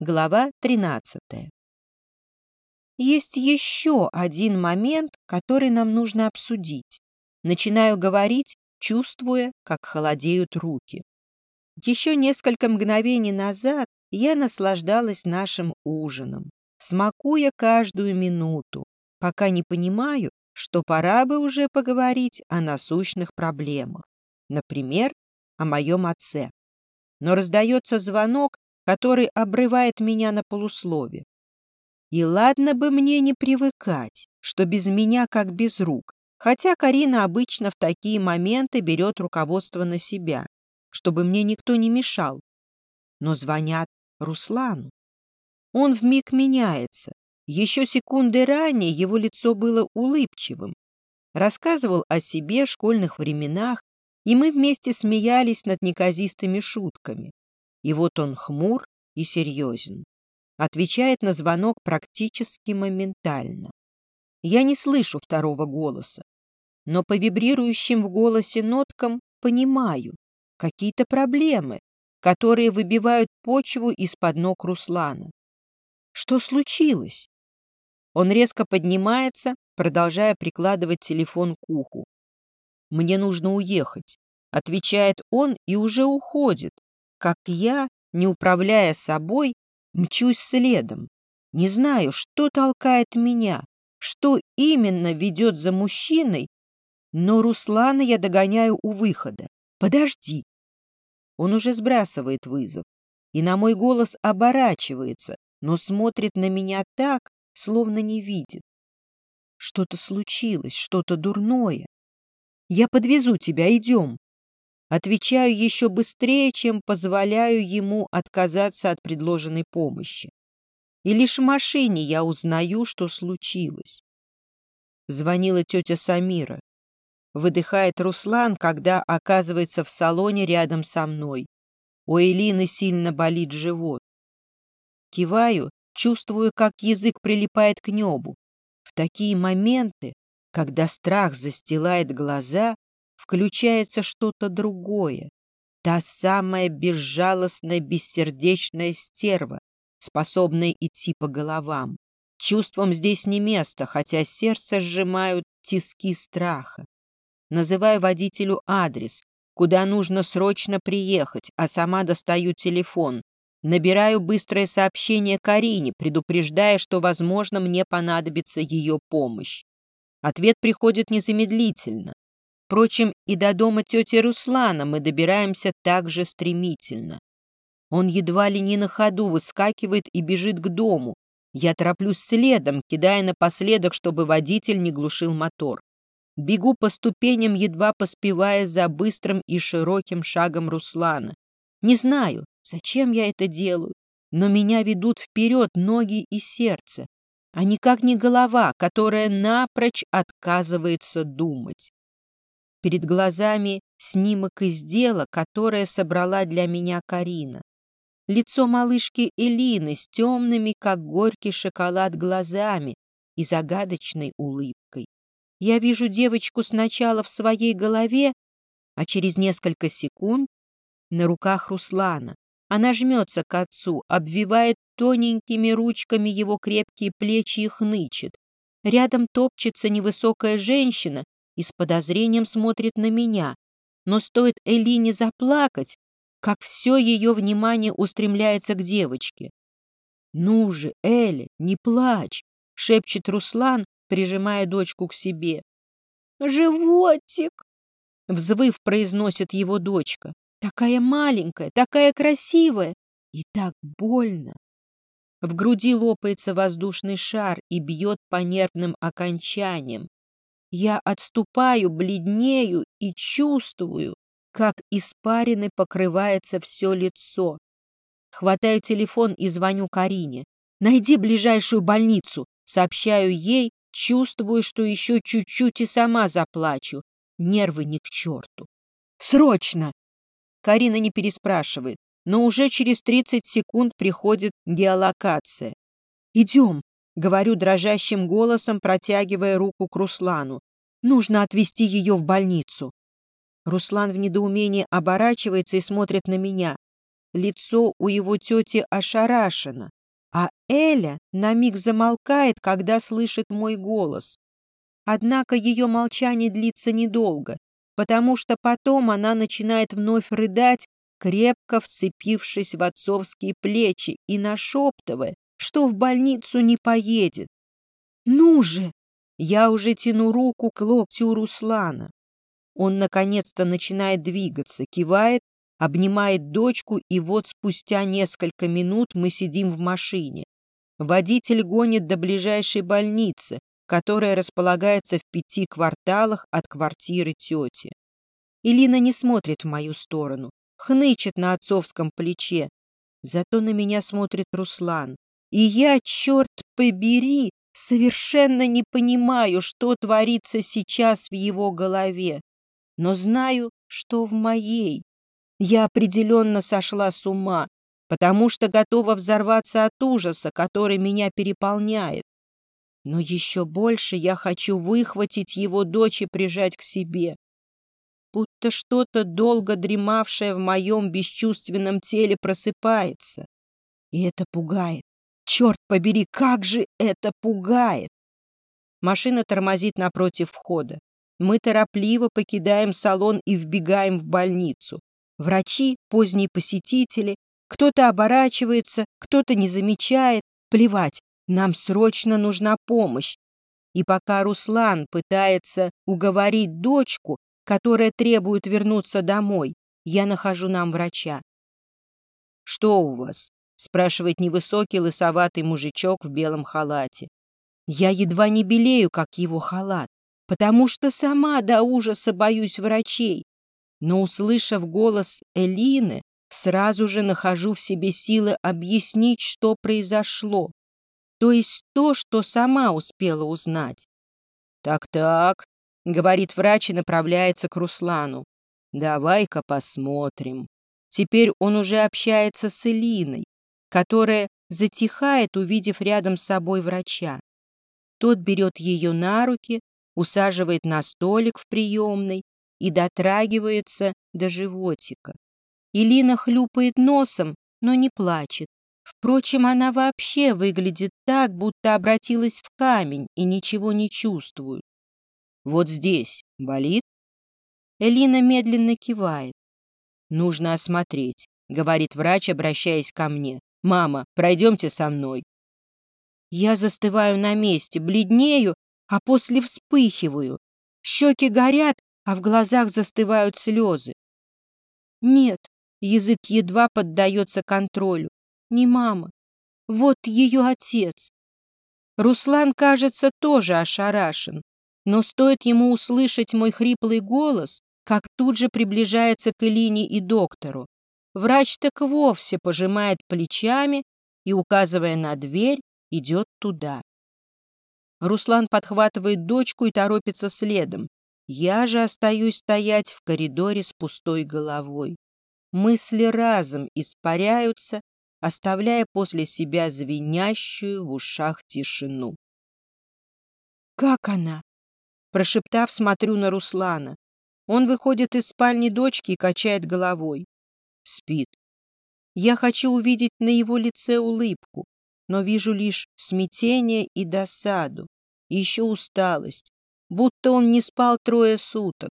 Глава 13. Есть еще один момент, который нам нужно обсудить. Начинаю говорить, чувствуя, как холодеют руки. Еще несколько мгновений назад я наслаждалась нашим ужином, смакуя каждую минуту, пока не понимаю, что пора бы уже поговорить о насущных проблемах. Например, о моем отце. Но раздается звонок, который обрывает меня на полуслове. И ладно бы мне не привыкать, что без меня как без рук, хотя Карина обычно в такие моменты берет руководство на себя, чтобы мне никто не мешал. Но звонят Руслану. Он вмиг меняется. Еще секунды ранее его лицо было улыбчивым. Рассказывал о себе, школьных временах, и мы вместе смеялись над неказистыми шутками. И вот он хмур и серьезен. Отвечает на звонок практически моментально. Я не слышу второго голоса, но по вибрирующим в голосе ноткам понимаю, какие-то проблемы, которые выбивают почву из-под ног Руслана. Что случилось? Он резко поднимается, продолжая прикладывать телефон к уху. «Мне нужно уехать», — отвечает он и уже уходит, как я, не управляя собой, мчусь следом. Не знаю, что толкает меня, что именно ведет за мужчиной, но Руслана я догоняю у выхода. «Подожди!» Он уже сбрасывает вызов и на мой голос оборачивается, но смотрит на меня так, словно не видит. Что-то случилось, что-то дурное. Я подвезу тебя, идем. Отвечаю еще быстрее, чем позволяю ему отказаться от предложенной помощи. И лишь в машине я узнаю, что случилось. Звонила тетя Самира. Выдыхает Руслан, когда оказывается в салоне рядом со мной. У Элины сильно болит живот. Киваю, чувствую, как язык прилипает к небу. В такие моменты, когда страх застилает глаза, включается что-то другое. Та самая безжалостная, бессердечная стерва, способная идти по головам. Чувствам здесь не место, хотя сердце сжимают тиски страха. Называю водителю адрес, куда нужно срочно приехать, а сама достаю телефон. Набираю быстрое сообщение Карине, предупреждая, что, возможно, мне понадобится ее помощь. Ответ приходит незамедлительно. Впрочем, и до дома тети Руслана мы добираемся так же стремительно. Он едва ли не на ходу выскакивает и бежит к дому. Я тороплюсь следом, кидая напоследок, чтобы водитель не глушил мотор. Бегу по ступеням, едва поспевая за быстрым и широким шагом Руслана. Не знаю, зачем я это делаю, но меня ведут вперед ноги и сердце, а никак не голова, которая напрочь отказывается думать. Перед глазами снимок из дела, которое собрала для меня Карина. Лицо малышки Элины с темными, как горький шоколад, глазами и загадочной улыбкой. Я вижу девочку сначала в своей голове, а через несколько секунд на руках Руслана. Она жмется к отцу, обвивает тоненькими ручками его крепкие плечи и хнычет. Рядом топчется невысокая женщина и с подозрением смотрит на меня. Но стоит Элине заплакать, как все ее внимание устремляется к девочке. «Ну же, Эля, не плачь!» — шепчет Руслан, прижимая дочку к себе. «Животик!» — взвыв произносит его дочка. «Такая маленькая, такая красивая и так больно!» В груди лопается воздушный шар и бьет по нервным окончаниям. Я отступаю, бледнею и чувствую, как испарины покрывается все лицо. Хватаю телефон и звоню Карине. «Найди ближайшую больницу», — сообщаю ей, чувствую, что еще чуть-чуть и сама заплачу. Нервы ни к черту. «Срочно!» Карина не переспрашивает, но уже через 30 секунд приходит геолокация. «Идем!» — говорю дрожащим голосом, протягивая руку к Руслану. «Нужно отвезти ее в больницу». Руслан в недоумении оборачивается и смотрит на меня. лицо у его тети ошарашено, а Эля на миг замолкает, когда слышит мой голос. Однако ее молчание длится недолго, потому что потом она начинает вновь рыдать, крепко вцепившись в отцовские плечи и нашептывая, что в больницу не поедет. «Ну же!» Я уже тяну руку к локтю Руслана. Он наконец-то начинает двигаться, кивает, обнимает дочку, и вот спустя несколько минут мы сидим в машине. Водитель гонит до ближайшей больницы, которая располагается в пяти кварталах от квартиры тети. Илина не смотрит в мою сторону, хнычет на отцовском плече. Зато на меня смотрит Руслан. И я, черт побери, совершенно не понимаю, что творится сейчас в его голове. Но знаю, что в моей. Я определенно сошла с ума, потому что готова взорваться от ужаса, который меня переполняет. Но еще больше я хочу выхватить его дочь и прижать к себе. Будто что-то долго дремавшее в моем бесчувственном теле просыпается. И это пугает. Черт побери, как же это пугает! Машина тормозит напротив входа. Мы торопливо покидаем салон и вбегаем в больницу. Врачи, поздние посетители, кто-то оборачивается, кто-то не замечает. Плевать, нам срочно нужна помощь. И пока Руслан пытается уговорить дочку, которая требует вернуться домой, я нахожу нам врача. «Что у вас?» — спрашивает невысокий лысоватый мужичок в белом халате. Я едва не белею, как его халат, потому что сама до ужаса боюсь врачей. Но, услышав голос Элины, сразу же нахожу в себе силы объяснить, что произошло то есть то, что сама успела узнать. «Так-так», — говорит врач и направляется к Руслану. «Давай-ка посмотрим». Теперь он уже общается с Элиной, которая затихает, увидев рядом с собой врача. Тот берет ее на руки, усаживает на столик в приемной и дотрагивается до животика. Илина хлюпает носом, но не плачет. Впрочем, она вообще выглядит так, будто обратилась в камень и ничего не чувствует. Вот здесь болит? Элина медленно кивает. Нужно осмотреть, говорит врач, обращаясь ко мне. Мама, пройдемте со мной. Я застываю на месте, бледнею, а после вспыхиваю. Щеки горят, а в глазах застывают слезы. Нет, язык едва поддается контролю не мама. Вот ее отец. Руслан, кажется, тоже ошарашен, но стоит ему услышать мой хриплый голос, как тут же приближается к Элине и доктору. Врач так вовсе пожимает плечами и, указывая на дверь, идет туда. Руслан подхватывает дочку и торопится следом. Я же остаюсь стоять в коридоре с пустой головой. Мысли разом испаряются, оставляя после себя звенящую в ушах тишину. «Как она?» Прошептав, смотрю на Руслана. Он выходит из спальни дочки и качает головой. Спит. Я хочу увидеть на его лице улыбку, но вижу лишь смятение и досаду, и еще усталость, будто он не спал трое суток.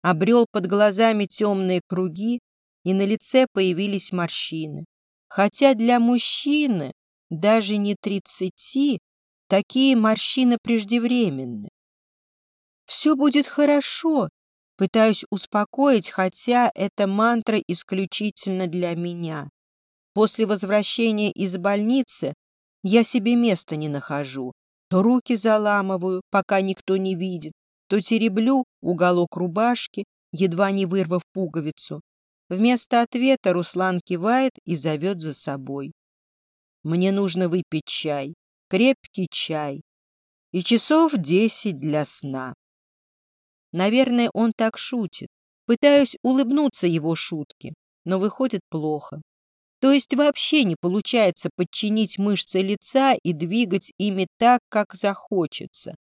Обрел под глазами темные круги, и на лице появились морщины хотя для мужчины даже не тридцати такие морщины преждевременны. «Все будет хорошо», пытаюсь успокоить, хотя эта мантра исключительно для меня. После возвращения из больницы я себе места не нахожу, то руки заламываю, пока никто не видит, то тереблю уголок рубашки, едва не вырвав пуговицу, Вместо ответа Руслан кивает и зовет за собой. Мне нужно выпить чай, крепкий чай, и часов десять для сна. Наверное, он так шутит. Пытаюсь улыбнуться его шутке, но выходит плохо. То есть вообще не получается подчинить мышцы лица и двигать ими так, как захочется.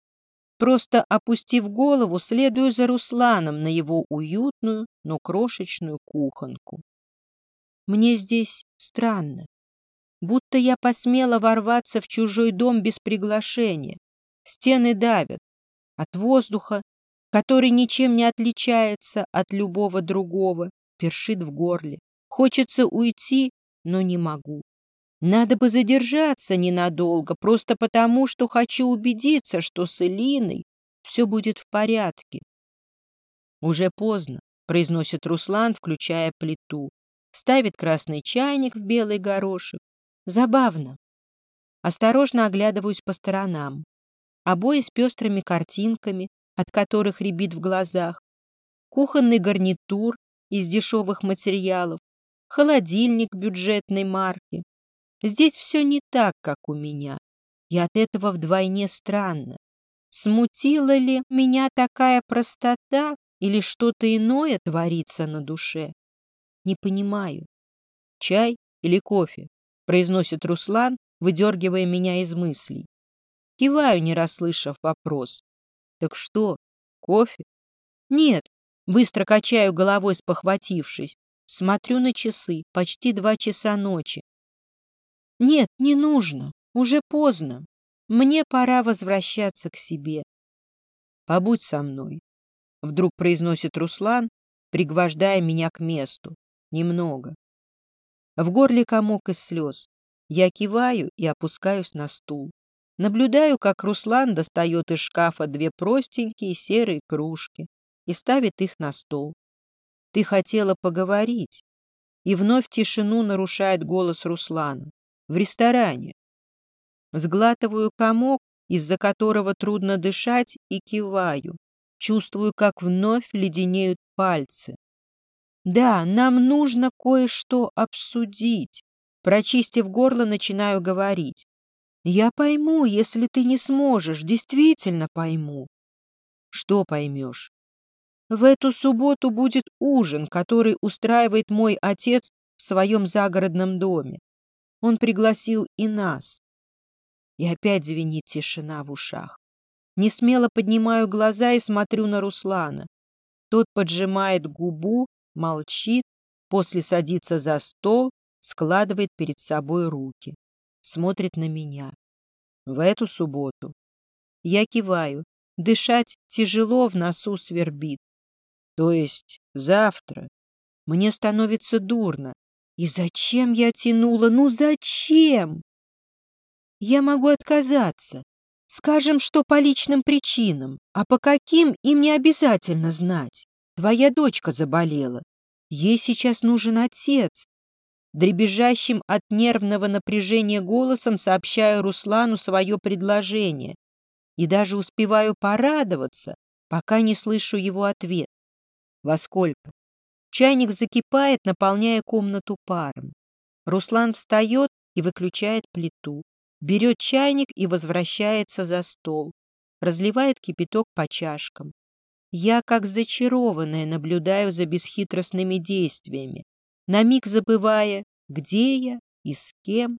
Просто опустив голову, следую за Русланом на его уютную, но крошечную кухонку. Мне здесь странно. Будто я посмела ворваться в чужой дом без приглашения. Стены давят. От воздуха, который ничем не отличается от любого другого, першит в горле. Хочется уйти, но не могу. Надо бы задержаться ненадолго, просто потому, что хочу убедиться, что с Элиной все будет в порядке. Уже поздно, произносит Руслан, включая плиту. Ставит красный чайник в белый горошек. Забавно. Осторожно оглядываюсь по сторонам. Обои с пестрыми картинками, от которых рябит в глазах. Кухонный гарнитур из дешевых материалов. Холодильник бюджетной марки. Здесь все не так, как у меня, и от этого вдвойне странно. Смутила ли меня такая простота или что-то иное творится на душе? Не понимаю. Чай или кофе? Произносит Руслан, выдергивая меня из мыслей. Киваю, не расслышав вопрос. Так что, кофе? Нет, быстро качаю головой, спохватившись. Смотрю на часы, почти два часа ночи. Нет, не нужно, уже поздно. Мне пора возвращаться к себе. Побудь со мной, — вдруг произносит Руслан, пригвождая меня к месту. Немного. В горле комок из слез. Я киваю и опускаюсь на стул. Наблюдаю, как Руслан достает из шкафа две простенькие серые кружки и ставит их на стол. Ты хотела поговорить. И вновь тишину нарушает голос Руслана в ресторане. Сглатываю комок, из-за которого трудно дышать, и киваю. Чувствую, как вновь леденеют пальцы. Да, нам нужно кое-что обсудить. Прочистив горло, начинаю говорить. Я пойму, если ты не сможешь, действительно пойму. Что поймешь? В эту субботу будет ужин, который устраивает мой отец в своем загородном доме. Он пригласил и нас. И опять звенит тишина в ушах. Не смело поднимаю глаза и смотрю на Руслана. Тот поджимает губу, молчит, после садится за стол, складывает перед собой руки. Смотрит на меня. В эту субботу. Я киваю. Дышать тяжело, в носу свербит. То есть завтра. Мне становится дурно. И зачем я тянула? Ну зачем? Я могу отказаться. Скажем, что по личным причинам, а по каким им не обязательно знать. Твоя дочка заболела. Ей сейчас нужен отец. Дребезжащим от нервного напряжения голосом сообщаю Руслану свое предложение. И даже успеваю порадоваться, пока не слышу его ответ. Во сколько? Чайник закипает, наполняя комнату паром. Руслан встает и выключает плиту, берет чайник и возвращается за стол, разливает кипяток по чашкам. Я, как зачарованная, наблюдаю за бесхитростными действиями, на миг забывая, где я и с кем.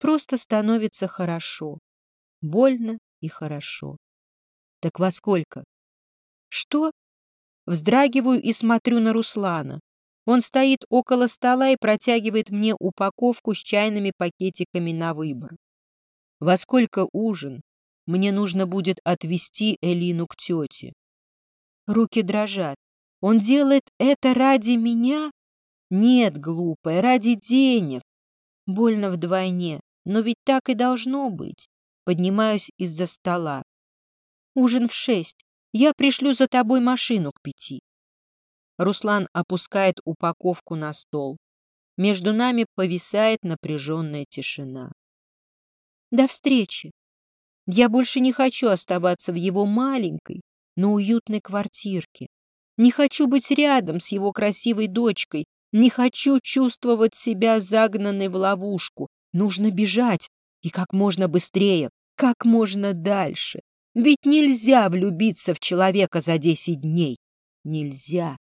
Просто становится хорошо, больно и хорошо. Так во сколько? Что? Вздрагиваю и смотрю на Руслана. Он стоит около стола и протягивает мне упаковку с чайными пакетиками на выбор. Во сколько ужин? Мне нужно будет отвезти Элину к тете. Руки дрожат. Он делает это ради меня? Нет, глупая, ради денег. Больно вдвойне, но ведь так и должно быть. Поднимаюсь из-за стола. Ужин в шесть. Я пришлю за тобой машину к пяти. Руслан опускает упаковку на стол. Между нами повисает напряженная тишина. До встречи. Я больше не хочу оставаться в его маленькой, но уютной квартирке. Не хочу быть рядом с его красивой дочкой. Не хочу чувствовать себя загнанной в ловушку. Нужно бежать. И как можно быстрее, как можно дальше. Ведь нельзя влюбиться в человека за десять дней. Нельзя.